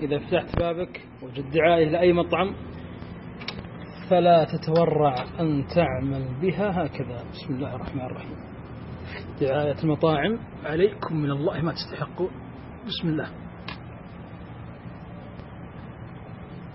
إذا فتحت بابك وجد دعاية لأي مطعم فلا تتورع أن تعمل بها هكذا. بسم الله الرحمن الرحيم. دعاية المطاعم عليكم من الله ما تستحقون بسم الله.